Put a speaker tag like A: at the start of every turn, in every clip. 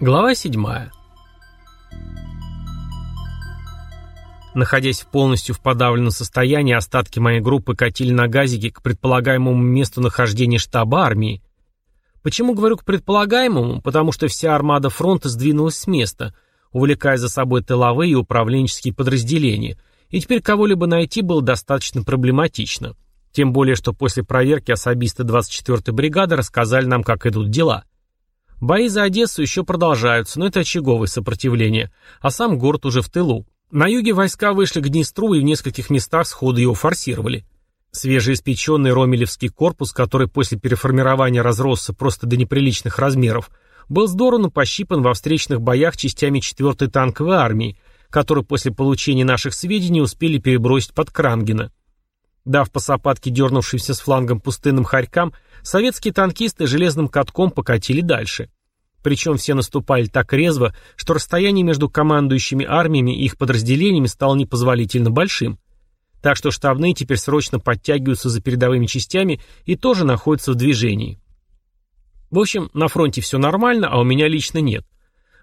A: Глава 7. Находясь в полностью в подавленном состоянии, остатки моей группы катили на газике к предполагаемому месту нахождения штаба армии. Почему говорю к предполагаемому? Потому что вся армада фронта сдвинулась с места, увлекая за собой тыловые и управленческие подразделения, и теперь кого-либо найти было достаточно проблематично. Тем более, что после проверки особисты 24-й бригады рассказали нам, как идут дела. Бои за Одессу еще продолжаются, но это очаговое сопротивление, а сам город уже в тылу. На юге войска вышли к Днестру и в нескольких местах сходу его форсировали. Свежеиспеченный Ромелевский корпус, который после переформирования разросся просто до неприличных размеров, был здорово пощипан во встречных боях частями 4-й танковой армии, которые после получения наших сведений успели перебросить под Крангена. Дав по сапатке дернувшимся с флангом пустынным хорькам, советские танкисты железным катком покатили дальше. Причем все наступали так резво, что расстояние между командующими армиями и их подразделениями стало непозволительно большим. Так что штабные теперь срочно подтягиваются за передовыми частями и тоже находятся в движении. В общем, на фронте все нормально, а у меня лично нет.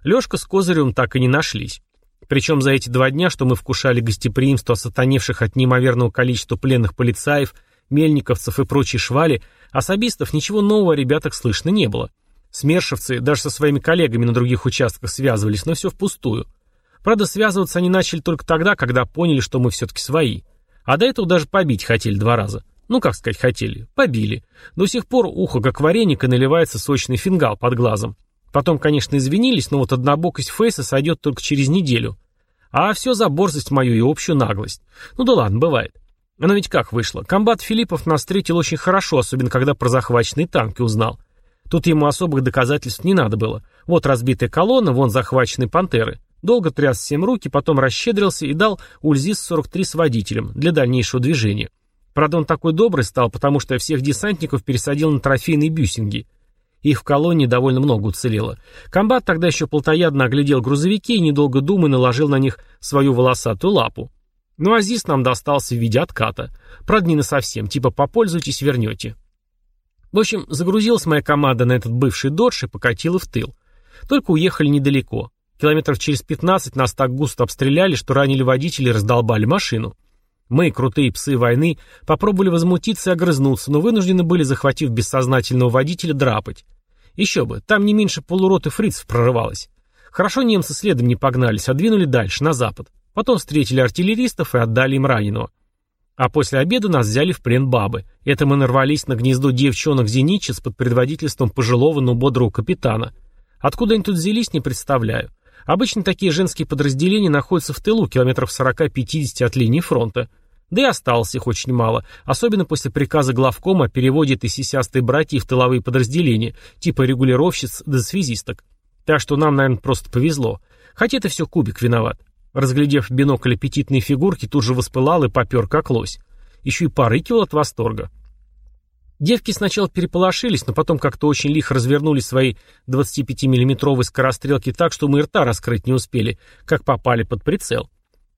A: Лешка с Козыревым так и не нашлись. Причем за эти два дня, что мы вкушали гостеприимство сатаневших от неимоверного количества пленных полицаев, мельниковцев и прочей швали, особистов ничего нового о ребятах слышно не было. Смершевцы даже со своими коллегами на других участках связывались, но все впустую. Правда, связываться они начали только тогда, когда поняли, что мы все-таки свои. А до этого даже побить хотели два раза. Ну, как сказать, хотели. Побили. До сих пор ухо, как вареник, и наливается сочный фингал под глазом. Потом, конечно, извинились, но вот однобокость Фейса сойдет только через неделю. А все за борзость мою и общую наглость. Ну да ладно, бывает. Но ведь как вышло? Комбат Филиппов нас встретил очень хорошо, особенно когда про захваченные танки узнал. Тут ему особых доказательств не надо было. Вот разбитая колонна, вон захваченные пантеры. Долго тряс всем руки, потом расщедрился и дал УЛЗИС-43 с водителем для дальнейшего движения. Правда, он такой добрый стал, потому что всех десантников пересадил на трофейные бюсинги. Их в колонне довольно много уцелело. Комбат тогда еще плотоядно оглядел грузовики и, недолго думая, наложил на них свою волосатую лапу. Ну а ЗИС нам достался в виде отката. Не совсем, типа попользуйтесь, вернете. В общем, загрузилась моя команда на этот бывший додж и покатила в тыл. Только уехали недалеко. Километров через 15 нас так густо обстреляли, что ранили водителя и раздолбали машину. Мы, крутые псы войны, попробовали возмутиться и огрызнуться, но вынуждены были, захватив бессознательного водителя, драпать. Еще бы, там не меньше полуроты фрицев прорывалось. Хорошо немцы следом не погнались, а двинули дальше, на запад. Потом встретили артиллеристов и отдали им раненого. А после обеда нас взяли в плен бабы. Это мы нарвались на гнездо девчонок-зенитчиц под предводительством пожилого, но бодрого капитана. Откуда они тут взялись, не представляю. Обычно такие женские подразделения находятся в тылу, километров 40-50 от линии фронта. Да и осталось их очень мало, особенно после приказа главкома о переводе этой сисястой в тыловые подразделения, типа регулировщиц да связисток. Так что нам, наверное, просто повезло. Хотя это все Кубик виноват. Разглядев в бинокль аппетитные фигурки, тут же воспылал и попер как лось. Еще и порыкивал от восторга. Девки сначала переполошились, но потом как-то очень лихо развернули свои 25-миллиметровые скорострелки так, что мы рта раскрыть не успели, как попали под прицел.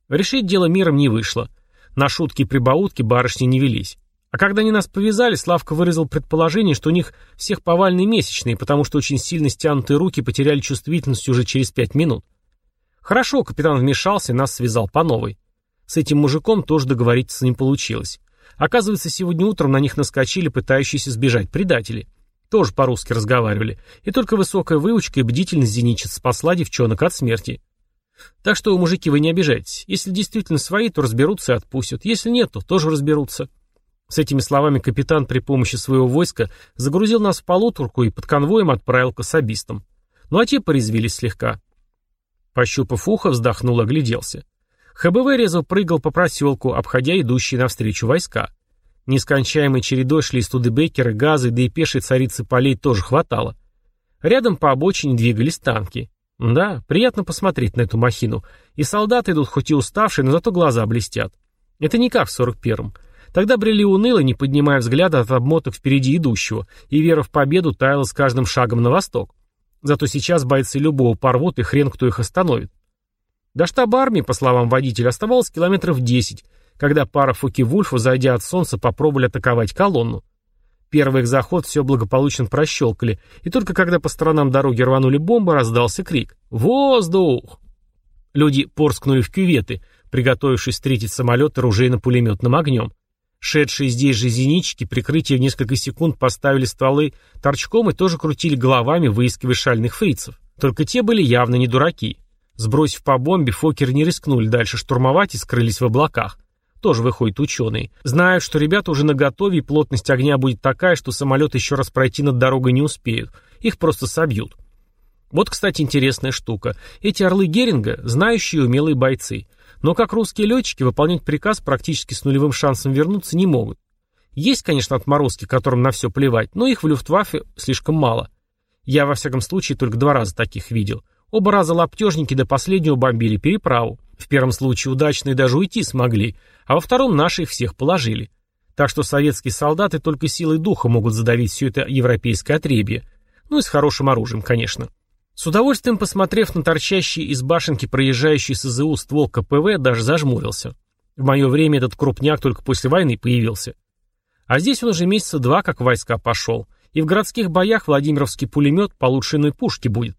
A: Решить дело миром не вышло. На шутки и прибаутки барышни не велись. А когда они нас повязали, Славка выразил предположение, что у них всех повальные месячные, потому что очень сильно стянутые руки потеряли чувствительность уже через пять минут. Хорошо, капитан вмешался нас связал по новой. С этим мужиком тоже договориться не получилось. Оказывается, сегодня утром на них наскочили пытающиеся сбежать предатели. Тоже по-русски разговаривали. И только высокая выучка и бдительность зеничец спасла девчонок от смерти. Так что, мужики, вы не обижайтесь. Если действительно свои, то разберутся и отпустят. Если нет, то тоже разберутся. С этими словами капитан при помощи своего войска загрузил нас в полуторку и под конвоем отправил к особистам. Ну а те порезвились слегка. Пощупав ухо, вздохнул, огляделся. ХБВ резво прыгал по проселку, обходя идущие навстречу войска. Нескончаемой чередой шли студебекеры, газы, да и пешей царицы полей тоже хватало. Рядом по обочине двигались танки. Да, приятно посмотреть на эту махину. И солдаты идут хоть и уставшие, но зато глаза блестят. Это не как в сорок первом. Тогда брели уныло, не поднимая взгляда от обмоток впереди идущего, и вера в победу таяла с каждым шагом на восток. Зато сейчас бойцы любого порвут, и хрен кто их остановит. До штаба армии, по словам водителя, оставалось километров 10, когда пара Фуки-Вульфа, зайдя от солнца, попробовали атаковать колонну. Первый их заход все благополучно прощелкали, и только когда по сторонам дороги рванули бомбы, раздался крик «Воздух!». Люди порскнули в кюветы, приготовившись встретить самолет оружейно-пулеметным огнем. Шедшие здесь же зенитчики прикрытие в несколько секунд поставили стволы торчком и тоже крутили головами, выискивая шальных фрицев. Только те были явно не дураки. Сбросив по бомбе, Фокеры не рискнули дальше штурмовать и скрылись в облаках. Тоже выходят ученые. Знают, что ребята уже наготове и плотность огня будет такая, что самолет еще раз пройти над дорогой не успеют. Их просто собьют. Вот, кстати, интересная штука. Эти орлы Геринга – знающие и умелые бойцы. Но как русские летчики выполнять приказ практически с нулевым шансом вернуться не могут. Есть, конечно, отморозки, которым на все плевать, но их в Люфтваффе слишком мало. Я, во всяком случае, только два раза таких видел. Оба раза лаптежники до последнего бомбили переправу. В первом случае удачные даже уйти смогли, а во втором наши их всех положили. Так что советские солдаты только силой духа могут задавить все это европейское отребье. Ну и с хорошим оружием, конечно. С удовольствием посмотрев на торчащий из башенки проезжающий СЗУ ствол КПВ, даже зажмурился. В мое время этот крупняк только после войны появился. А здесь он уже месяца два как войска пошел. И в городских боях Владимировский пулемет получше иной пушки будет.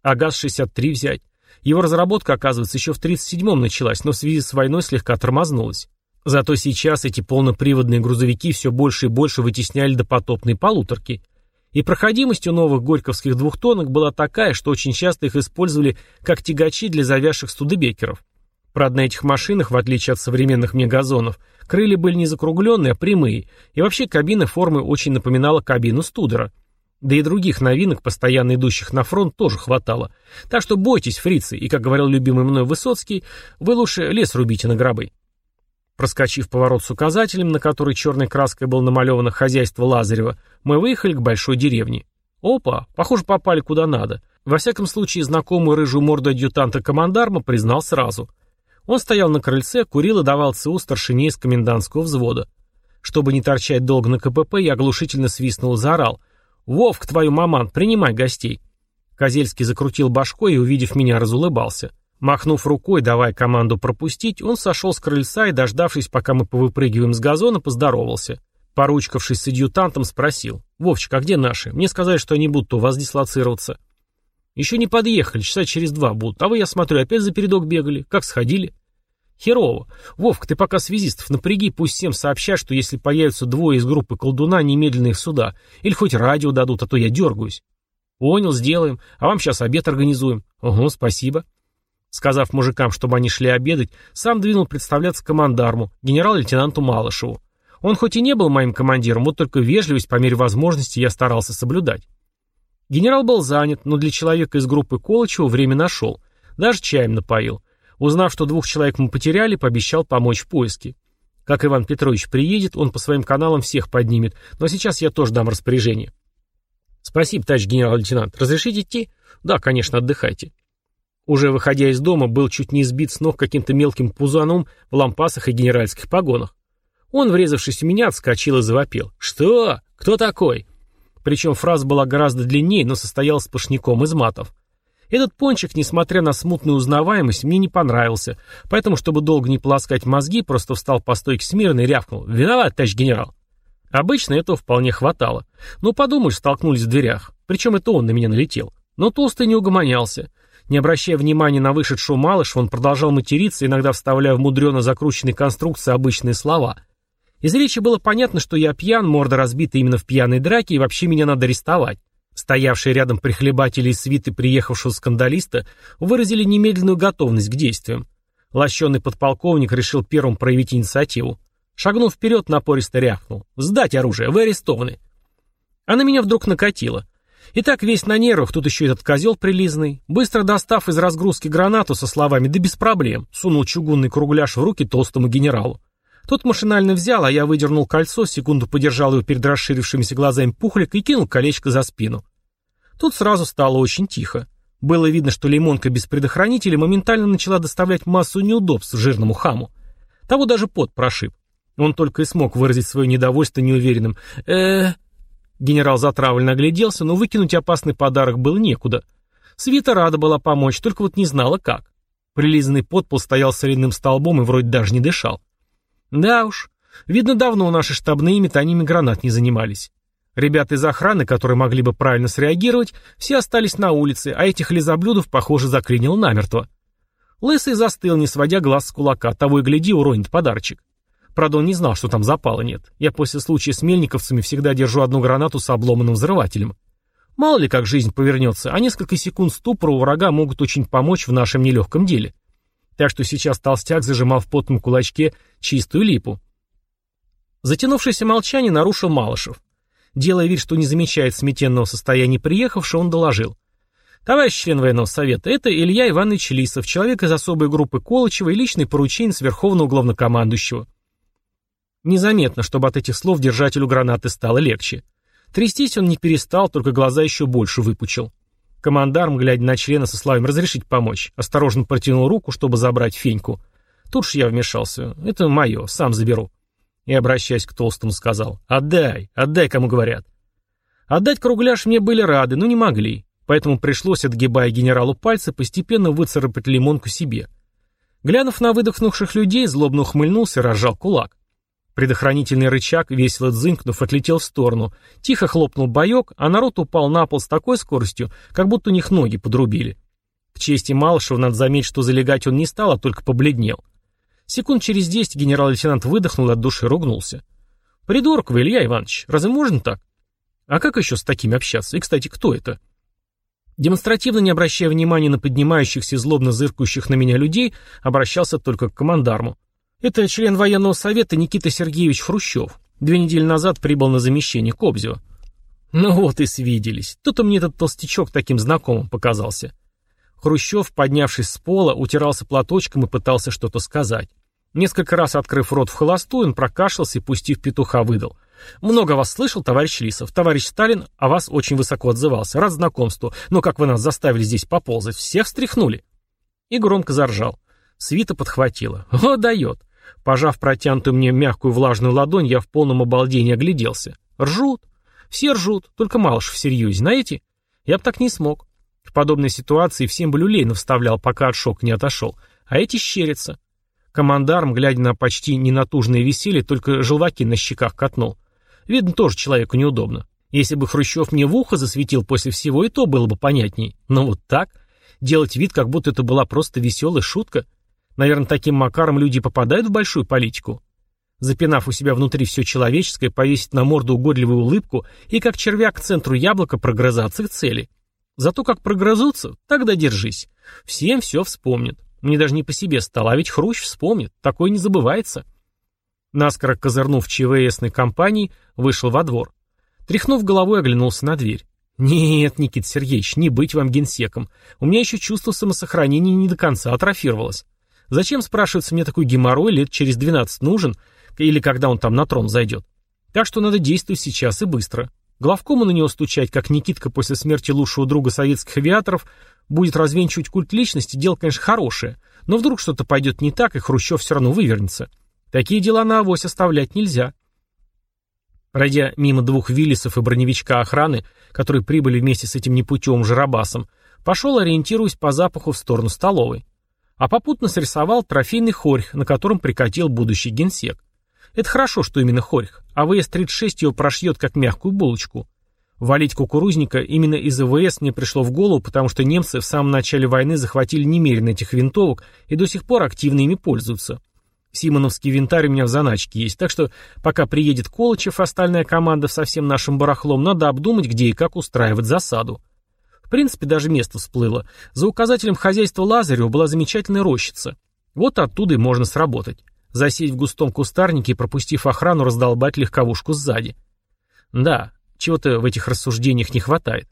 A: А ГАЗ-63 взять. Его разработка, оказывается, еще в 1937-м началась, но в связи с войной слегка тормознулась. Зато сейчас эти полноприводные грузовики все больше и больше вытесняли допотопные полуторки – и проходимость у новых горьковских двухтонок была такая, что очень часто их использовали как тягачи для завязших студебекеров. Правда, на этих машинах, в отличие от современных мегазонов, крылья были не закругленные, а прямые, и вообще кабина формы очень напоминала кабину студера. Да и других новинок, постоянно идущих на фронт, тоже хватало. Так что бойтесь, фрицы, и, как говорил любимый мной Высоцкий, вы лучше лес рубите на гробы. Проскочив поворот с указателем, на который черной краской было намалевано хозяйство Лазарева, мы выехали к большой деревне. Опа, похоже, попали куда надо. Во всяком случае, знакомую рыжую морду адъютанта командарма признал сразу. Он стоял на крыльце, курил и давал ЦУ старшине из комендантского взвода. Чтобы не торчать долго на КПП, я оглушительно свистнул и заорал. «Вовк, твою маман, принимай гостей!» Козельский закрутил башкой и, увидев меня, разулыбался. Махнув рукой, давая команду пропустить, он сошел с крыльца и, дождавшись, пока мы повыпрыгиваем с газона, поздоровался. Поручкавшись с адъютантом, спросил. «Вовчик, а где наши? Мне сказали, что они будут у вас дислоцироваться». «Еще не подъехали, часа через два будут. А вы, я смотрю, опять за передок бегали. Как сходили?» «Херово. Вовка, ты пока связистов напряги, пусть всем сообщат, что если появятся двое из группы колдуна, немедленно их сюда. Или хоть радио дадут, а то я дергаюсь». «Понял, сделаем. А вам сейчас обед организуем». «Ого, спасибо». Сказав мужикам, чтобы они шли обедать, сам двинул представляться командарму, генерал-лейтенанту Малышеву. Он хоть и не был моим командиром, вот только вежливость по мере возможности я старался соблюдать. Генерал был занят, но для человека из группы Колычева время нашел. Даже чаем напоил. Узнав, что двух человек мы потеряли, пообещал помочь в поиске. Как Иван Петрович приедет, он по своим каналам всех поднимет, но сейчас я тоже дам распоряжение. Спасибо, товарищ генерал-лейтенант. Разрешите идти? Да, конечно, отдыхайте. Уже выходя из дома, был чуть не сбит с ног каким-то мелким пузаном в лампасах и генеральских погонах. Он, врезавшись в меня, отскочил и завопил. «Что? Кто такой?» Причем фраза была гораздо длиннее, но состояла сплошняком из матов. Этот пончик, несмотря на смутную узнаваемость, мне не понравился, поэтому, чтобы долго не полоскать мозги, просто встал по стойке смирно и рявкнул. «Виноват, товарищ генерал!» Обычно этого вполне хватало. Но подумаешь, столкнулись в дверях. Причем это он на меня налетел. Но толстый не угомонялся. Не обращая внимания на вышедшего малыша, он продолжал материться, иногда вставляя в мудрено закрученные конструкции обычные слова. Из речи было понятно, что я пьян, морда разбита именно в пьяной драке, и вообще меня надо арестовать. Стоявшие рядом прихлебатели из свиты приехавшего скандалиста выразили немедленную готовность к действиям. Лощеный подполковник решил первым проявить инициативу. Шагнув вперед, напористо рявкнул. «Сдать оружие, вы арестованы!» А на меня вдруг накатило. И так весь на нервах, тут еще этот козел прилизанный. Быстро достав из разгрузки гранату со словами «да без проблем», сунул чугунный кругляш в руки толстому генералу. Тот машинально взял, а я выдернул кольцо, секунду подержал его перед расширившимися глазами пухлик и кинул колечко за спину. Тут сразу стало очень тихо. Было видно, что лимонка без предохранителя моментально начала доставлять массу неудобств жирному хаму. Того даже пот прошиб. Он только и смог выразить свое недовольство неуверенным э Генерал затравленно огляделся, но выкинуть опасный подарок было некуда. Свита рада была помочь, только вот не знала как. Прилизанный подпол стоял соляным столбом и вроде даже не дышал. Да уж, видно, давно наши штабные метаниями гранат не занимались. Ребята из охраны, которые могли бы правильно среагировать, все остались на улице, а этих лизоблюдов, похоже, заклинило намертво. Лысый застыл, не сводя глаз с кулака, того и гляди, уронит подарочек. Правда, он не знал, что там запала нет. Я после случая с мельниковцами всегда держу одну гранату с обломанным взрывателем. Мало ли как жизнь повернется, а несколько секунд ступора у врага могут очень помочь в нашем нелегком деле. Так что сейчас толстяк зажимал в потном кулачке чистую липу. Затянувшееся молчание нарушил Малышев. Делая вид, что не замечает сметенного состояния приехавшего, он доложил. «Товарищ член военного совета, это Илья Иванович Лисов, человек из особой группы Колычева и личный порученец Верховного Главнокомандующего». Незаметно, чтобы от этих слов держателю гранаты стало легче. Трястись он не перестал, только глаза еще больше выпучил. Командарм, глядя на члена со словами «разрешить помочь», осторожно протянул руку, чтобы забрать феньку. Тут ж я вмешался. «Это мое, сам заберу» и, обращаясь к Толстому, сказал «Отдай, отдай, кому говорят». Отдать кругляш мне были рады, но не могли, поэтому пришлось, отгибая генералу пальцы, постепенно выцарапать лимонку себе. Глянув на выдохнувших людей, злобно ухмыльнулся и разжал кулак. Предохранительный рычаг, весело дзынкнув, отлетел в сторону. Тихо хлопнул боек, а народ упал на пол с такой скоростью, как будто у них ноги подрубили. К чести Малышева надо заметить, что залегать он не стал, а только побледнел. Секунд через десять генерал-лейтенант выдохнул и от души ругнулся. «Придурок вы, Илья Иванович, разве можно так? А как еще с такими общаться? И, кстати, кто это?» Демонстративно не обращая внимания на поднимающихся и злобно зыркающих на меня людей, обращался только к командарму. «Это член военного совета Никита Сергеевич Хрущев. Две недели назад прибыл на замещение Кобзева». «Ну вот и свиделись. Тут у мне этот толстячок таким знакомым показался». Хрущев, поднявшись с пола, утирался платочком и пытался что-то сказать. Несколько раз открыв рот в холостую, он прокашлялся и, пустив петуха, выдал. «Много вас слышал, товарищ Лисов. Товарищ Сталин о вас очень высоко отзывался. Рад знакомству. Но как вы нас заставили здесь поползать? Всех встряхнули?» И громко заржал. Свита подхватила. «О, дает!» Пожав протянутую мне мягкую влажную ладонь, я в полном обалдении огляделся. «Ржут. Все ржут, только Малыш всерьез, знаете? Я бы так не смог. В подобной ситуации всем бы люлейно вставлял, пока от шока не отошел. А эти щерятся. Командарм, глядя на почти ненатужное веселье, только желваки на щеках катнул. Видно, тоже человеку неудобно. Если бы Хрущев мне в ухо засветил после всего, и то было бы понятней. Но вот так? Делать вид, как будто это была просто веселая шутка? Наверное, таким макаром люди попадают в большую политику? Запинав у себя внутри все человеческое, повесить на морду угодливую улыбку и как червяк к центру яблока прогрызаться к цели – Зато как прогрызутся, тогда держись. Всем все вспомнят. Мне даже не по себе стало, а ведь Хрущ вспомнит. Такое не забывается. Наскоро козырнув ЧВСной компании, вышел во двор. Тряхнув головой, оглянулся на дверь. «Нет, Никита Сергеевич, не быть вам генсеком. У меня еще чувство самосохранения не до конца атрофировалось. Зачем, спрашивается, мне такой геморрой лет через 12 нужен, или когда он там на трон зайдет? Так что надо действовать сейчас и быстро. Главкому на него стучать, как Никитка после смерти лучшего друга советских авиаторов, будет развенчивать культ личности, дело, конечно, хорошее, но вдруг что-то пойдет не так, и Хрущев все равно вывернется. Такие дела на авось оставлять нельзя. Пройдя мимо двух Виллисов и броневичка охраны, которые прибыли вместе с этим непутевым жарабасом, пошел, ориентируясь по запаху в сторону столовой. А попутно срисовал трофейный хорьх, на котором прикатил будущий генсек. Это хорошо, что именно Хорьх, а ВС-36 его прошьет как мягкую булочку. Валить кукурузника именно из ВС мне пришло в голову, потому что немцы в самом начале войны захватили немерено этих винтовок и до сих пор активно ими пользуются. Симоновский винтарь у меня в заначке есть, так что пока приедет Колычев и остальная команда со всем нашим барахлом, надо обдумать, где и как устраивать засаду. Принципе, даже место всплыло. За указателем хозяйства Лазарева была замечательная рощица. Вот оттуда и можно сработать засесть в густом кустарнике и, пропустив охрану, раздолбать легковушку сзади. Да, чего-то в этих рассуждениях не хватает.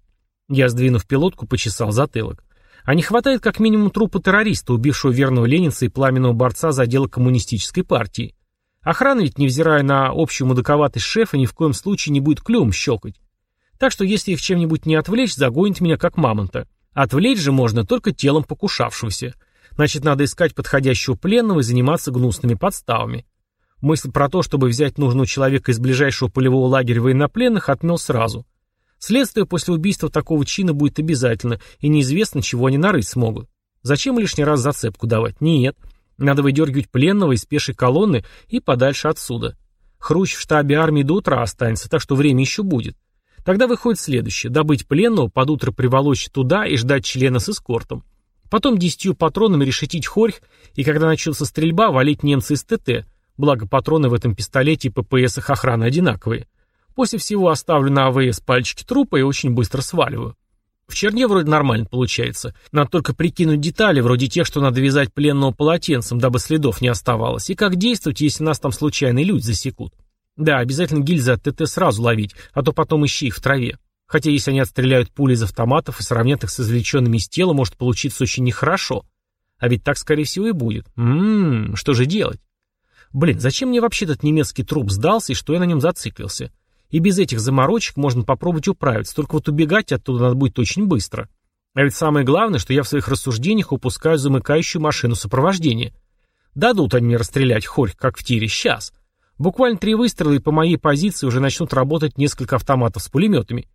A: Я, сдвинув пилотку, почесал затылок. А не хватает как минимум трупа террориста, убившего верного ленинца и пламенного борца за дело коммунистической партии. Охрана ведь, невзирая на общую мудаковатость шефа, ни в коем случае не будет клювом щелкать. Так что если их чем-нибудь не отвлечь, загонит меня как мамонта. Отвлечь же можно только телом покушавшегося. Значит, надо искать подходящего пленного и заниматься гнусными подставами. Мысль про то, чтобы взять нужного человека из ближайшего полевого лагеря военнопленных, отмел сразу. Следствие после убийства такого чина будет обязательно, и неизвестно, чего они нарыть смогут. Зачем лишний раз зацепку давать? Нет. Надо выдергивать пленного из пешей колонны и подальше отсюда. Хрущ в штабе армии до утра останется, так что время еще будет. Тогда выходит следующее. Добыть пленного, под утро приволочь туда и ждать члена с эскортом. Потом десятью патронами решетить хорьх, и когда начался стрельба, валить немца из ТТ, благо патроны в этом пистолете и ППС их охраны одинаковые. После всего оставлю на АВС пальчики трупа и очень быстро сваливаю. В черне вроде нормально получается. Надо только прикинуть детали, вроде тех, что надо вязать пленного полотенцем, дабы следов не оставалось, и как действовать, если нас там случайные люди засекут. Да, обязательно гильзы от ТТ сразу ловить, а то потом ищи их в траве. Хотя если они отстреляют пули из автоматов и сравнят их с извлеченными из тела, может получиться очень нехорошо. А ведь так, скорее всего, и будет. Ммм, что же делать? Блин, зачем мне вообще этот немецкий труп сдался и что я на нем зациклился? И без этих заморочек можно попробовать управиться, только вот убегать оттуда надо будет очень быстро. А ведь самое главное, что я в своих рассуждениях упускаю замыкающую машину сопровождения. Дадут они мне расстрелять хорь, как в тире, сейчас. Буквально три выстрела, и по моей позиции уже начнут работать несколько автоматов с пулеметами.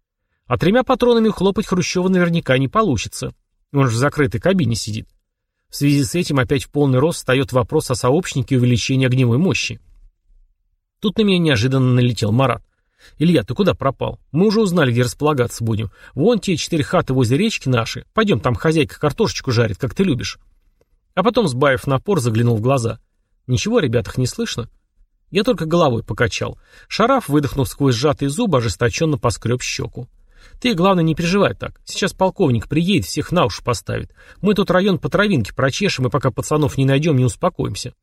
A: А тремя патронами ухлопать Хрущева наверняка не получится. Он же в закрытой кабине сидит. В связи с этим опять в полный рост встает вопрос о сообщнике и увеличении огневой мощи. Тут на меня неожиданно налетел Марат. «Илья, ты куда пропал? Мы уже узнали, где располагаться будем. Вон те четыре хаты возле речки наши. Пойдем, там хозяйка картошечку жарит, как ты любишь». А потом, сбавив напор, заглянул в глаза. «Ничего, ребятах, не слышно?» Я только головой покачал. Шараф, выдохнув сквозь сжатые зубы, ожесточенно поскреб щеку. «Ты, главное, не переживай так. Сейчас полковник приедет, всех на уши поставит. Мы тут район по травинке прочешем, и пока пацанов не найдем, не успокоимся».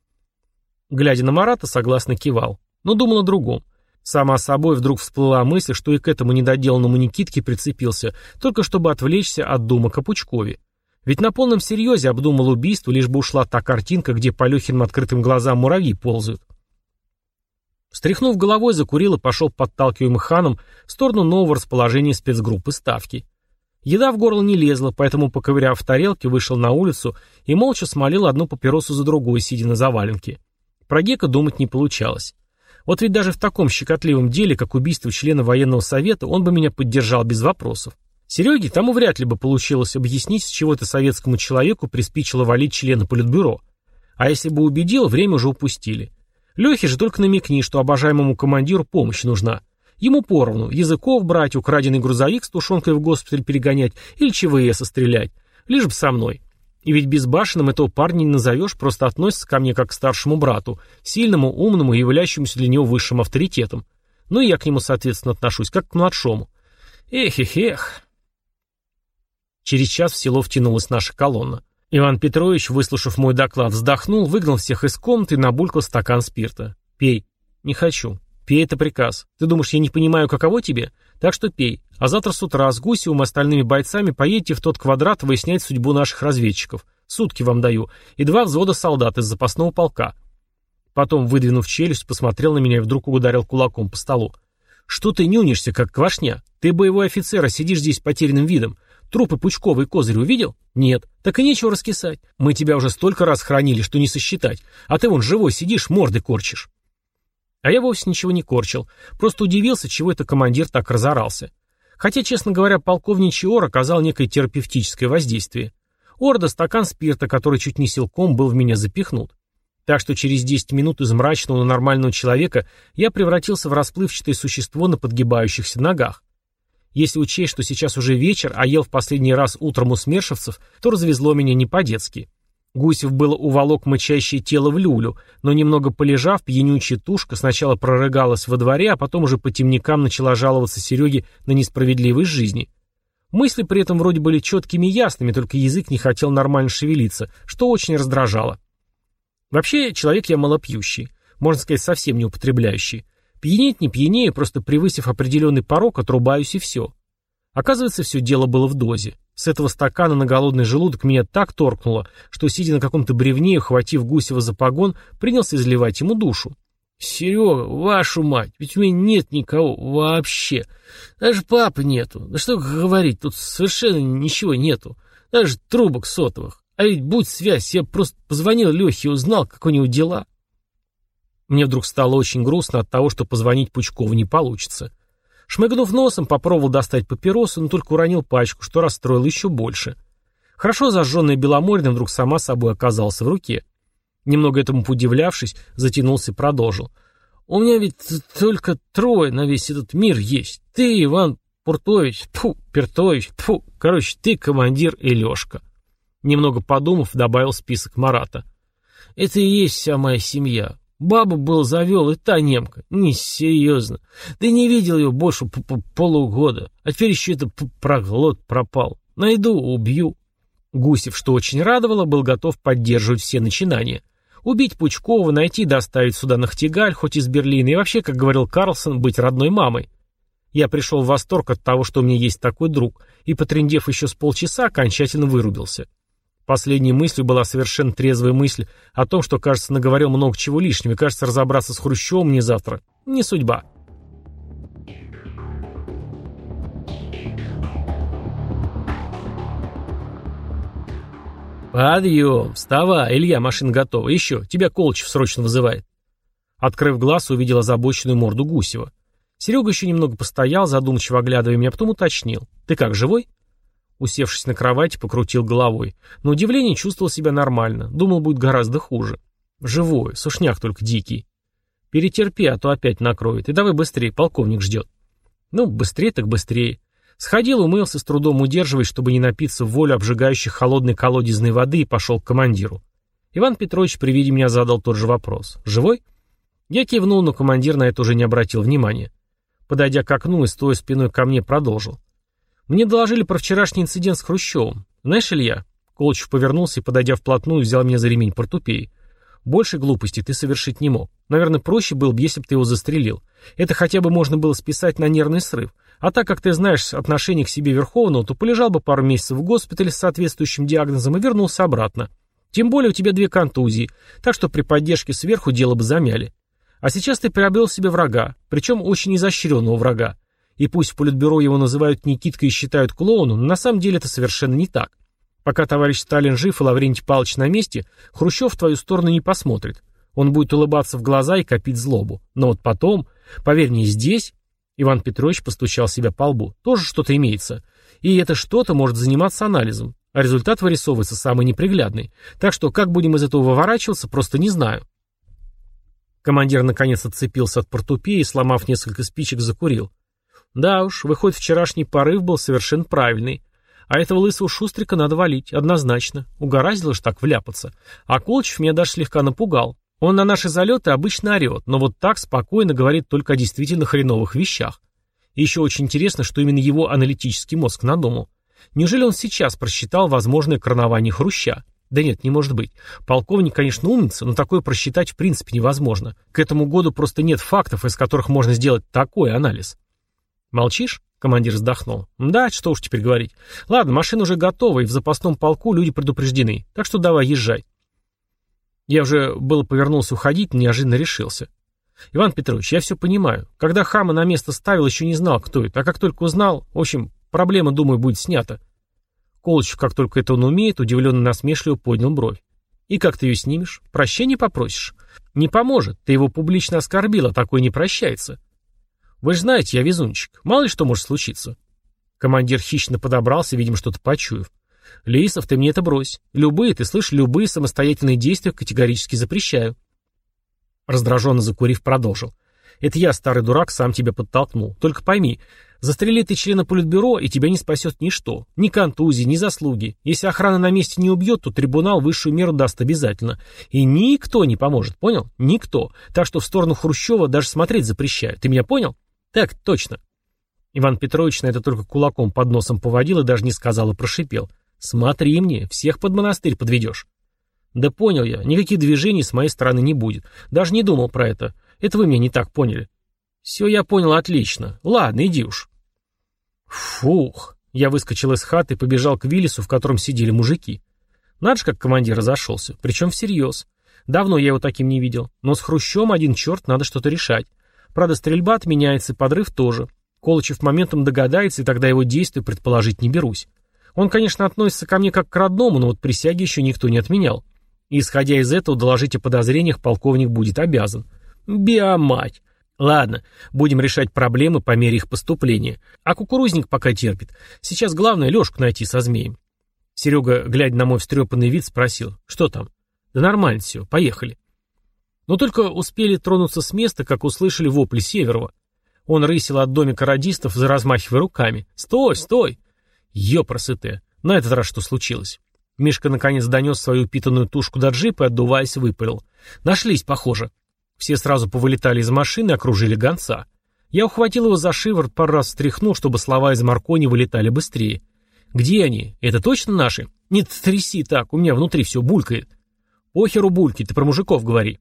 A: Глядя на Марата, согласно кивал. Но думал о другом. Сама собой вдруг всплыла мысль, что и к этому недоделанному Никитке прицепился, только чтобы отвлечься от думок о. Ведь на полном серьезе обдумал убийство, лишь бы ушла та картинка, где по Лехиным открытым глазам муравьи ползают. Встряхнув головой, закурил и пошел подталкиваемый ханом в сторону нового расположения спецгруппы Ставки. Еда в горло не лезла, поэтому, поковыряв в тарелке, вышел на улицу и молча смолил одну папиросу за другой, сидя на заваленке. Про Гека думать не получалось. Вот ведь даже в таком щекотливом деле, как убийство члена военного совета, он бы меня поддержал без вопросов. Сереге тому вряд ли бы получилось объяснить, с чего это советскому человеку приспичило валить члена политбюро. А если бы убедил, время уже упустили. Лехе же только намекни, что обожаемому командиру помощь нужна. Ему поровну, языков брать, украденный грузовик с тушенкой в госпиталь перегонять или ЧВС стрелять. Лишь бы со мной. И ведь безбашенным этого парня не назовешь, просто относится ко мне как к старшему брату, сильному, умному и являющемуся для него высшим авторитетом. Ну и я к нему, соответственно, отношусь, как к младшему. Эх, эх, эх. Через час в село втянулась наша колонна. Иван Петрович, выслушав мой доклад, вздохнул, выгнал всех из комнаты и набулькал стакан спирта. «Пей». «Не хочу». «Пей, это приказ. Ты думаешь, я не понимаю, каково тебе? Так что пей. А завтра с утра с Гусевым и остальными бойцами поедете в тот квадрат выяснять судьбу наших разведчиков. Сутки вам даю. И два взвода солдат из запасного полка». Потом, выдвинув челюсть, посмотрел на меня и вдруг ударил кулаком по столу. «Что ты нюнишься, как квашня? Ты боевой офицер, а сидишь здесь потерянным видом. Трупы Пучкова и Козырь увидел? Нет. Так и нечего раскисать. Мы тебя уже столько раз хранили, что не сосчитать. А ты вон живой сидишь, морды корчишь. А я вовсе ничего не корчил. Просто удивился, чего это командир так разорался. Хотя, честно говоря, полковничий ор оказал некое терапевтическое воздействие. Ор да стакан спирта, который чуть не силком был в меня запихнут. Так что через 10 минут из мрачного на нормального человека я превратился в расплывчатое существо на подгибающихся ногах. Если учесть, что сейчас уже вечер, а ел в последний раз утром у смершевцев, то развезло меня не по-детски. Гусев было уволок мычащее тело в люлю, но немного полежав, пьянючая тушка сначала прорыгалась во дворе, а потом уже по темникам начала жаловаться Сереге на несправедливость жизни. Мысли при этом вроде были четкими и ясными, только язык не хотел нормально шевелиться, что очень раздражало. Вообще, человек я малопьющий, можно сказать, совсем не употребляющий. Пьянеть не пьянее, просто превысив определенный порог, отрубаюсь и все. Оказывается, все дело было в дозе. С этого стакана на голодный желудок меня так торкнуло, что, сидя на каком-то бревне, ухватив Гусева за погон, принялся изливать ему душу. «Серега, вашу мать, ведь у меня нет никого вообще. Даже папы нету. Да что говорить, тут совершенно ничего нету. Даже трубок сотовых. А ведь будь связь, я просто позвонил Лехе и узнал, как у него дела». Мне вдруг стало очень грустно от того, что позвонить Пучкову не получится. Шмыгнув носом, попробовал достать папиросу, но только уронил пачку, что расстроил еще больше. Хорошо зажженная Беломорина вдруг сама собой оказалась в руке. Немного этому подивлявшись, затянулся и продолжил. «У меня ведь только трое на весь этот мир есть. Ты, Иван Пуртович, тьфу, Пертович, тьфу, короче, ты командир и Лешка. Немного подумав, добавил список Марата. Это и есть вся моя семья. Бабу был завел, и та немка. Не, серьезно. Да не видел ее больше п -п полугода. А теперь еще это проглот пропал. Найду, убью. Гусев, что очень радовало, был готов поддерживать все начинания. Убить Пучкова, найти доставить сюда Нахтигаль, хоть из Берлина, и вообще, как говорил Карлсон, быть родной мамой. Я пришел в восторг от того, что у меня есть такой друг, и, потрендев еще с полчаса, окончательно вырубился. Последней мыслью была совершенно трезвая мысль о том, что, кажется, наговорил много чего лишнего, и, кажется, разобраться с Хрущевым мне завтра не судьба. «Подъем! Вставай, Илья, машина готова. Еще, тебя Колчев срочно вызывает». Открыв глаз, увидел озабоченную морду Гусева. Серега еще немного постоял, задумчиво оглядывая меня, потом уточнил. «Ты как, живой?» Усевшись на кровати, покрутил головой. На удивление чувствовал себя нормально. Думал, будет гораздо хуже. Живой, сушняк только дикий. Перетерпи, а то опять накроет. И давай быстрее, полковник ждет. Ну, быстрее так быстрее. Сходил, умылся, с трудом удерживаясь, чтобы не напиться в волю обжигающей холодной колодезной воды и пошел к командиру. Иван Петрович при виде меня задал тот же вопрос. «Живой?» Я кивнул, но командир на это уже не обратил внимания. Подойдя к окну и стоя спиной ко мне, продолжил. Мне доложили про вчерашний инцидент с Хрущевым. Знаешь, Илья?» Колчев повернулся и, подойдя вплотную, взял меня за ремень портупеи. «Больше глупости ты совершить не мог. Наверное, проще было бы, если бы ты его застрелил. Это хотя бы можно было списать на нервный срыв. А так как ты знаешь отношение к себе Верховного, то полежал бы пару месяцев в госпитале с соответствующим диагнозом и вернулся обратно. Тем более у тебя две контузии, так что при поддержке сверху дело бы замяли. А сейчас ты приобрел себе врага, причем очень изощренного врага. И пусть в Политбюро его называют Никиткой и считают клоуном, но на самом деле это совершенно не так. Пока товарищ Сталин жив и Лаврентий Павлович на месте, Хрущев в твою сторону не посмотрит. Он будет улыбаться в глаза и копить злобу. Но вот потом, поверь мне, здесь... Иван Петрович постучал себя по лбу. Тоже что-то имеется. И это что-то может заниматься анализом. А результат вырисовывается самый неприглядный. Так что как будем из этого выворачиваться, просто не знаю. Командир наконец отцепился от портупеи и, сломав несколько спичек, закурил. Да уж, выходит, вчерашний порыв был совершенно правильный. А этого лысого шустрика надо валить, однозначно. Угораздило ж так вляпаться. А Колчев меня даже слегка напугал. Он на наши залеты обычно орет, но вот так спокойно говорит только о действительно хреновых вещах. И еще очень интересно, что именно его аналитический мозг надумал. Неужели он сейчас просчитал возможное коронование Хруща? Да нет, не может быть. Полковник, конечно, умница, но такое просчитать в принципе невозможно. К этому году просто нет фактов, из которых можно сделать такой анализ. «Молчишь?» — командир вздохнул. «Да, что уж теперь говорить. Ладно, машина уже готова, и в запасном полку люди предупреждены. Так что давай, езжай». Я уже было повернулся уходить, неожиданно решился. «Иван Петрович, я все понимаю. Когда хама на место ставил, еще не знал, кто это. А как только узнал, в общем, проблема, думаю, будет снята». Колычев, как только это он умеет, удивленно насмешливо поднял бровь. «И как ты ее снимешь? Прощения попросишь?» «Не поможет. Ты его публично оскорбил, а такой не прощается». Вы же знаете, я везунчик. Мало ли что может случиться. Командир хищно подобрался, видимо, что-то почуяв. Лейсов, ты мне это брось. Любые, ты слышишь, любые самостоятельные действия категорически запрещаю. Раздраженно закурив, продолжил. Это я, старый дурак, сам тебя подтолкнул. Только пойми, застрели ты члена политбюро, и тебя не спасет ничто. Ни контузии, ни заслуги. Если охрана на месте не убьет, то трибунал высшую меру даст обязательно. И никто не поможет, понял? Никто. Так что в сторону Хрущева даже смотреть запрещаю. Ты меня понял? «Так, точно». Иван Петрович на это только кулаком под носом поводил и даже не сказал и прошипел. «Смотри мне, всех под монастырь подведешь». «Да понял я, никаких движений с моей стороны не будет. Даже не думал про это. Это вы меня не так поняли». «Все я понял отлично. Ладно, иди уж». Фух. Я выскочил из хаты и побежал к Виллису, в котором сидели мужики. Надо же, как командир разошелся. Причем всерьез. Давно я его таким не видел. Но с Хрущем один черт, надо что-то решать. Правда, стрельба отменяется, подрыв тоже. Колычев моментом догадается, и тогда его действия предположить не берусь. Он, конечно, относится ко мне как к родному, но вот присяги еще никто не отменял. И, исходя из этого, доложить о подозрениях полковник будет обязан. Биомать. Ладно, будем решать проблемы по мере их поступления. А кукурузник пока терпит. Сейчас главное Лешку найти со змеем. Серега, глядя на мой встрепанный вид, спросил, что там? Да нормально все, поехали. Но только успели тронуться с места, как услышали вопли Северова. Он рысил от домика радистов, заразмахивая руками. «Стой, стой!» Ёпросыте. На этот раз что случилось? Мишка наконец донес свою упитанную тушку до джипа и, отдуваясь, выпалил. «Нашлись, похоже». Все сразу повылетали из машины и окружили гонца. Я ухватил его за шиворот, пару раз встряхнул, чтобы слова из Маркони вылетали быстрее. «Где они? Это точно наши?» «Нет, тряси так, у меня внутри все булькает». «Похеру бульки, ты про мужиков говори».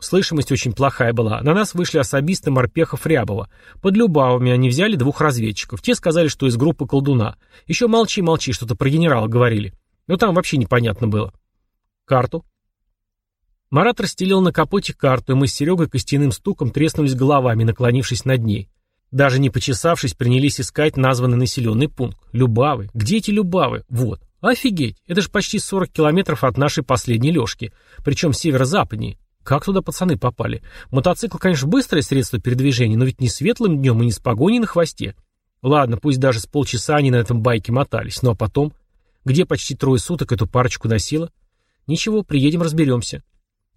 A: Слышимость очень плохая была. На нас вышли особисты Морпехов-Рябова. Под Любавами они взяли двух разведчиков. Те сказали, что из группы колдуна. Еще молчи-молчи, что-то про генерала говорили. Но там вообще непонятно было. Карту. Марат расстелил на капоте карту, и мы с Серегой костяным стуком треснулись головами, наклонившись над ней. Даже не почесавшись, принялись искать названный населенный пункт. Любавы. Где эти Любавы? Вот. Офигеть. Это же почти 40 километров от нашей последней лёжки. Причем северо-западнее. Как туда пацаны попали? Мотоцикл, конечно, быстрое средство передвижения, но ведь не светлым днем и не с погоней на хвосте. Ладно, пусть даже с полчаса они на этом байке мотались. Ну а потом? Где почти трое суток эту парочку носило? Ничего, приедем, разберемся.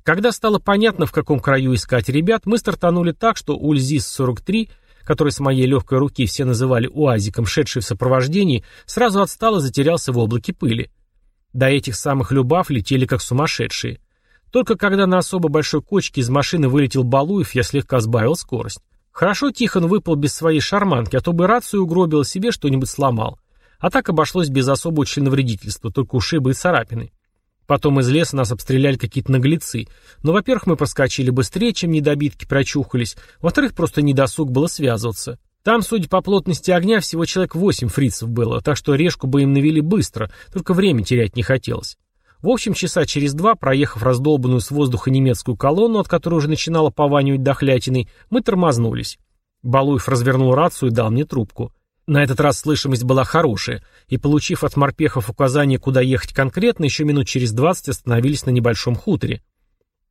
A: Когда стало понятно, в каком краю искать ребят, мы стартанули так, что Ульзис-43, который с моей легкой руки все называли УАЗиком, шедший в сопровождении, сразу отстал и затерялся в облаке пыли. До этих самых любав летели как сумасшедшие. Только когда на особо большой кочке из машины вылетел Балуев, я слегка сбавил скорость. Хорошо Тихон выпал без своей шарманки, а то бы рацию угробил себе что-нибудь сломал. А так обошлось без особого членовредительства, только ушибы и царапины. Потом из леса нас обстреляли какие-то наглецы. Но, во-первых, мы проскочили быстрее, чем недобитки прочухались. Во-вторых, просто недосуг было связываться. Там, судя по плотности огня, всего человек восемь фрицев было, так что решку бы им навели быстро, только время терять не хотелось. В общем, часа через два, проехав раздолбанную с воздуха немецкую колонну, от которой уже начинало пованивать дохлятиной, мы тормознулись. Балуев развернул рацию и дал мне трубку. На этот раз слышимость была хорошая, и, получив от морпехов указание, куда ехать конкретно, еще минут через двадцать остановились на небольшом хуторе.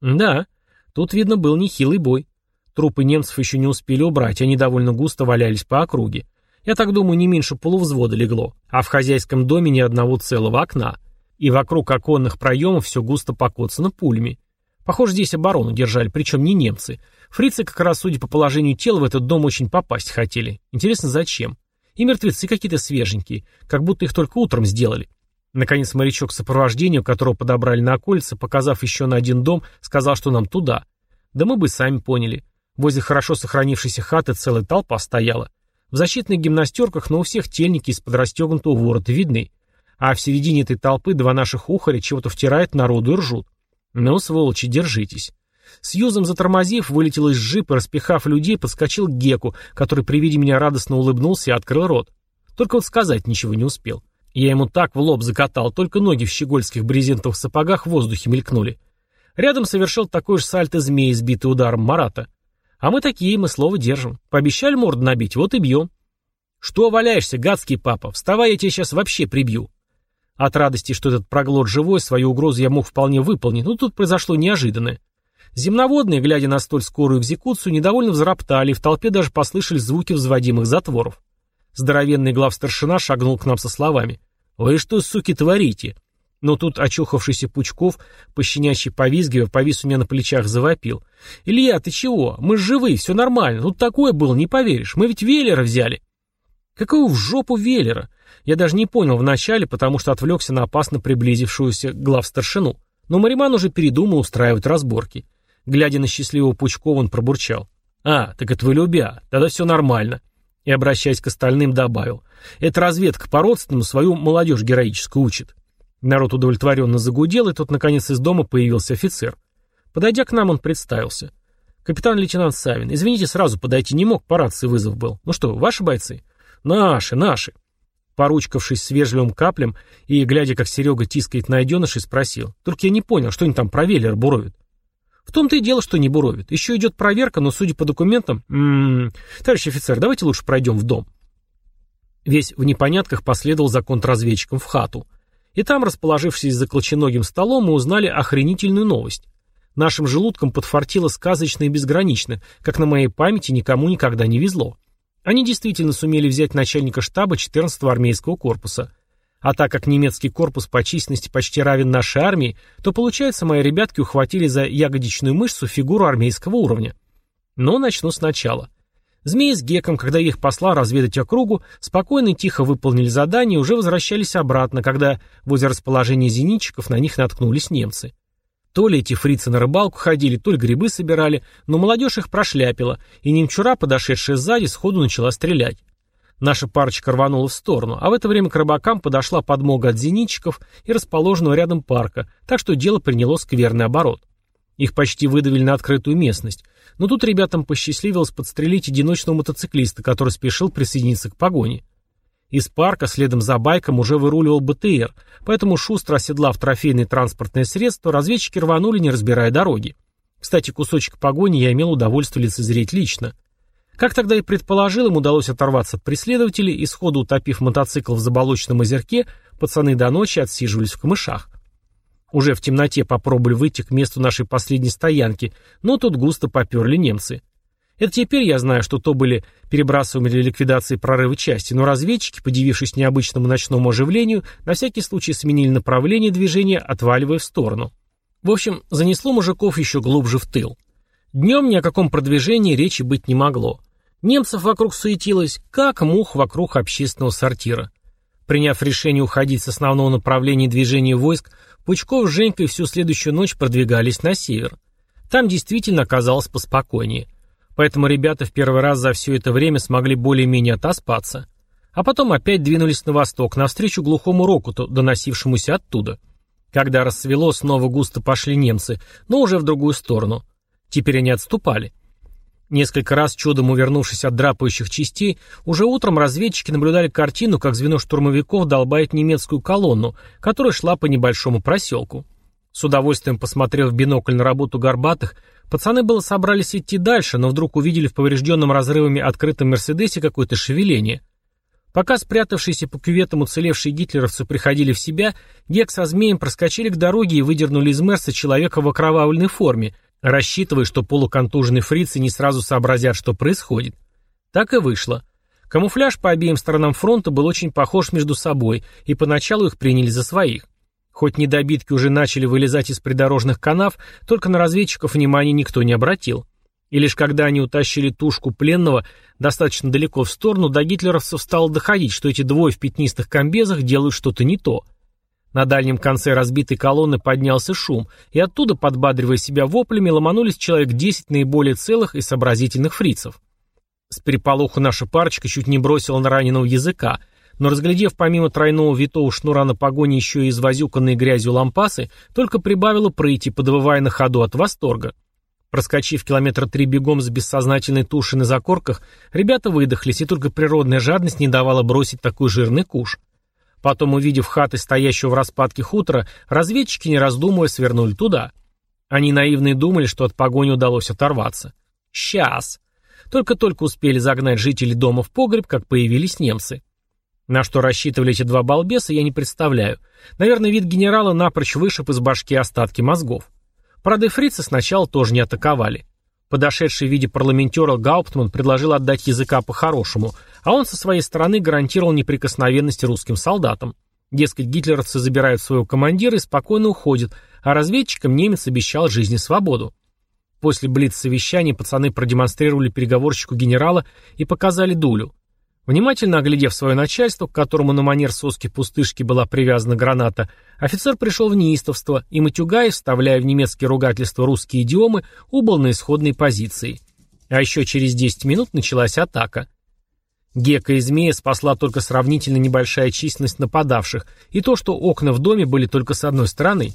A: Да, тут, видно, был нехилый бой. Трупы немцев еще не успели убрать, они довольно густо валялись по округе. Я так думаю, не меньше полувзвода легло, а в хозяйском доме ни одного целого окна. И вокруг оконных проемов все густо покоцано пулями. Похоже, здесь оборону держали, причем не немцы. Фрицы, как раз судя по положению тела, в этот дом очень попасть хотели. Интересно, зачем? И мертвецы какие-то свеженькие, как будто их только утром сделали. Наконец морячок сопровождения, которого подобрали на окольце, показав еще на один дом, сказал, что нам туда. Да мы бы сами поняли. Возле хорошо сохранившейся хаты целая толпа стояла. В защитных гимнастерках, но у всех тельники из-под расстегнутого ворота видны. А в середине этой толпы два наших ухаря чего-то втирают народу и ржут. Ну, сволочи, держитесь. Сьюзом затормозив, вылетел из джипа, распихав людей, подскочил к Геку, который при виде меня радостно улыбнулся и открыл рот. Только вот сказать ничего не успел. Я ему так в лоб закатал, только ноги в щегольских брезентовых сапогах в воздухе мелькнули. Рядом совершил такой же сальто змеи, сбитый ударом Марата. А мы такие, мы слово держим. Пообещали морду набить, вот и бьем. Что валяешься, гадский папа? Вставай, я тебя сейчас вообще прибью. От радости, что этот проглот живой, свою угрозу я мог вполне выполнить, но тут произошло неожиданное. Земноводные, глядя на столь скорую экзекуцию, недовольно взроптали, и в толпе даже послышались звуки взводимых затворов. Здоровенный главстаршина шагнул к нам со словами. «Вы что, суки, творите?» Но тут очухавшийся Пучков, пощенячий повизгивая, повис у меня на плечах, завопил. «Илья, ты чего? Мы живы, все нормально. Тут такое было, не поверишь. Мы ведь Веллера взяли». «Какого в жопу Веллера?» Я даже не понял вначале, потому что отвлекся на опасно приблизившуюся главстаршину. Но Мариман уже передумал устраивать разборки. Глядя на счастливого Пучкова, он пробурчал. «А, так это вы любя, тогда все нормально». И, обращаясь к остальным, добавил. «Это разведка по-родственному свою молодежь героическую учит». Народ удовлетворенно загудел, и тут, наконец, из дома появился офицер. Подойдя к нам, он представился. «Капитан-лейтенант Савин, извините, сразу подойти не мог, по рации вызов был. Ну что, ваши бойцы?» «Наши, наши». Поручкавшись с вежливым каплем и, глядя, как Серега тискает найденышей, спросил. «Только я не понял, что они там про Веллер буровят?» В том-то и дело, что не буровит. Еще идет проверка, но, судя по документам... М -м -м, товарищ офицер, давайте лучше пройдем в дом. Весь в непонятках последовал за контрразведчиком в хату. И там, расположившись за колченогим столом, мы узнали охренительную новость. Нашим желудкам подфартило сказочно и безгранично, как на моей памяти никому никогда не везло. Они действительно сумели взять начальника штаба 14-го армейского корпуса. А так как немецкий корпус по численности почти равен нашей армии, то, получается, мои ребятки ухватили за ягодичную мышцу фигуру армейского уровня. Но начну сначала. Змеи с Геком, когда их посла разведать округу, спокойно и тихо выполнили задание и уже возвращались обратно, когда возле расположения зенитчиков на них наткнулись немцы. То ли эти фрицы на рыбалку ходили, то ли грибы собирали, но молодежь их прошляпила, и немчура, подошедшая сзади, сходу начала стрелять. Наша парочка рванула в сторону, а в это время к рыбакам подошла подмога от зенитчиков и расположенного рядом парка, так что дело приняло скверный оборот. Их почти выдавили на открытую местность, но тут ребятам посчастливилось подстрелить одиночного мотоциклиста, который спешил присоединиться к погоне. Из парка следом за байком уже выруливал БТР, поэтому шустро оседлав трофейное транспортное средство, разведчики рванули, не разбирая дороги. Кстати, кусочек погони я имел удовольствие лицезреть лично. Как тогда и предположил, им удалось оторваться от преследователей и сходу утопив мотоцикл в заболоченном озерке, пацаны до ночи отсиживались в камышах. Уже в темноте попробовали выйти к месту нашей последней стоянки, но тут густо поперли немцы. Это теперь я знаю, что то были перебрасываемые для ликвидации прорыва части, но разведчики, подивившись необычному ночному оживлению, на всякий случай сменили направление движения, отваливая в сторону. В общем, занесло мужиков еще глубже в тыл. Днем ни о каком продвижении речи быть не могло. Немцев вокруг суетилось, как мух вокруг общественного сортира. Приняв решение уходить с основного направления движения войск, Пучков с Женькой всю следующую ночь продвигались на север. Там действительно оказалось поспокойнее. Поэтому ребята в первый раз за все это время смогли более-менее отоспаться. А потом опять двинулись на восток, навстречу глухому рокоту, доносившемуся оттуда. Когда рассвело, снова густо пошли немцы, но уже в другую сторону. Теперь они отступали. Несколько раз, чудом увернувшись от драпающих частей, уже утром разведчики наблюдали картину, как звено штурмовиков долбает немецкую колонну, которая шла по небольшому проселку. С удовольствием посмотрев в бинокль на работу горбатых, пацаны было собрались идти дальше, но вдруг увидели в поврежденном разрывами открытом Мерседесе какое-то шевеление. Пока спрятавшиеся по кюветам уцелевшие гитлеровцы приходили в себя, Гек со змеем проскочили к дороге и выдернули из Мерса человека в окровавленной форме, рассчитывая, что полуконтуженные фрицы не сразу сообразят, что происходит. Так и вышло. Камуфляж по обеим сторонам фронта был очень похож между собой, и поначалу их приняли за своих. Хоть недобитки уже начали вылезать из придорожных канав, только на разведчиков внимания никто не обратил. И лишь когда они утащили тушку пленного достаточно далеко в сторону, до гитлеровцев стало доходить, что эти двое в пятнистых комбезах делают что-то не то – на дальнем конце разбитой колонны поднялся шум, и оттуда, подбадривая себя воплями, ломанулись человек десять наиболее целых и сообразительных фрицев. С переполоху наша парочка чуть не бросила на раненого языка, но разглядев помимо тройного витого шнура на погоне еще и извозюканные грязью лампасы, только прибавила прыти, подвывая на ходу от восторга. Проскочив километра три бегом с бессознательной тушей на закорках, ребята выдохлись, и только природная жадность не давала бросить такой жирный куш. Потом, увидев хаты, стоящего в распадке хутора, разведчики, не раздумывая, свернули туда. Они наивно думали, что от погони удалось оторваться. Сейчас. Только-только успели загнать жителей дома в погреб, как появились немцы. На что рассчитывали эти два балбеса, я не представляю. Наверное, вид генерала напрочь вышиб из башки остатки мозгов. Правда, фрицы сначала тоже не атаковали. Подошедший в виде парламентера Гауптман предложил отдать языка по-хорошему, а он со своей стороны гарантировал неприкосновенность русским солдатам. Дескать, гитлеровцы забирают своего командира и спокойно уходят, а разведчикам немец обещал жизнь и свободу. После блиц-совещания пацаны продемонстрировали переговорщику генерала и показали дулю. Внимательно оглядев свое начальство, к которому на манер соски пустышки была привязана граната, офицер пришел в неистовство, и Матюгай, вставляя в немецкие ругательства русские идиомы, убыл на исходной позиции. А еще через 10 минут началась атака. Гека и Змея спасла только сравнительно небольшая численность нападавших, и то, что окна в доме были только с одной стороны.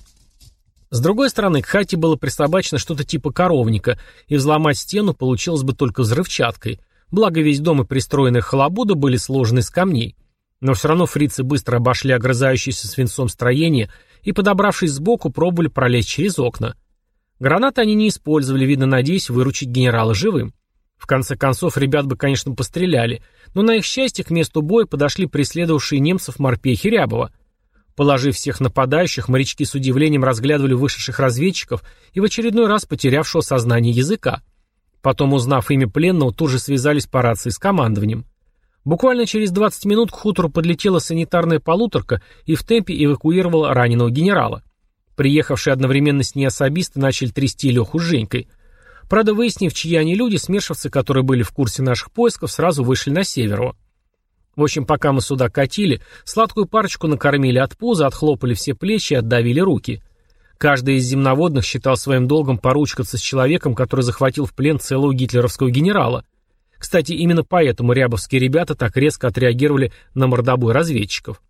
A: С другой стороны, к хате было присобачено что-то типа коровника, и взломать стену получилось бы только взрывчаткой – Благо весь дом и пристроенная халабуда были сложены из камней. Но все равно фрицы быстро обошли огрызающееся свинцом строение и, подобравшись сбоку, пробовали пролезть через окна. Гранаты они не использовали, видно, надеясь выручить генерала живым. В конце концов, ребят бы, конечно, постреляли, но на их счастье к месту боя подошли преследовавшие немцев морпехи Рябова. Положив всех нападающих, морячки с удивлением разглядывали вышедших разведчиков и в очередной раз потерявшего сознание языка. Потом, узнав имя пленного, тут же связались по рации с командованием. Буквально через 20 минут к хутору подлетела санитарная полуторка и в темпе эвакуировала раненого генерала. Приехавшие одновременно с ней особисты начали трясти Леху с Женькой. Правда, выяснив, чьи они люди, смершевцы, которые были в курсе наших поисков, сразу вышли на северо. В общем, пока мы сюда катили, сладкую парочку накормили от пуза, отхлопали все плечи и отдавили руки. Каждый из земноводных считал своим долгом поручкаться с человеком, который захватил в плен целого гитлеровского генерала. Кстати, именно поэтому рябовские ребята так резко отреагировали на мордобой разведчиков.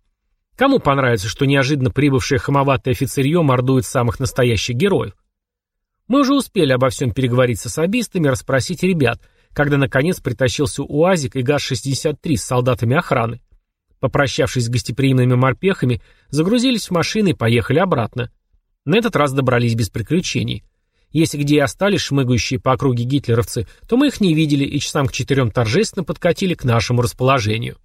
A: Кому понравится, что неожиданно прибывшее хамоватое офицерье мордует самых настоящих героев? Мы уже успели обо всем переговорить с особистами, расспросить ребят, когда наконец притащился УАЗик и ГАЗ-63 с солдатами охраны. Попрощавшись с гостеприимными морпехами, загрузились в машины и поехали обратно. На этот раз добрались без приключений. Если где и остались шмыгающие по округе гитлеровцы, то мы их не видели и часам к четырем торжественно подкатили к нашему расположению.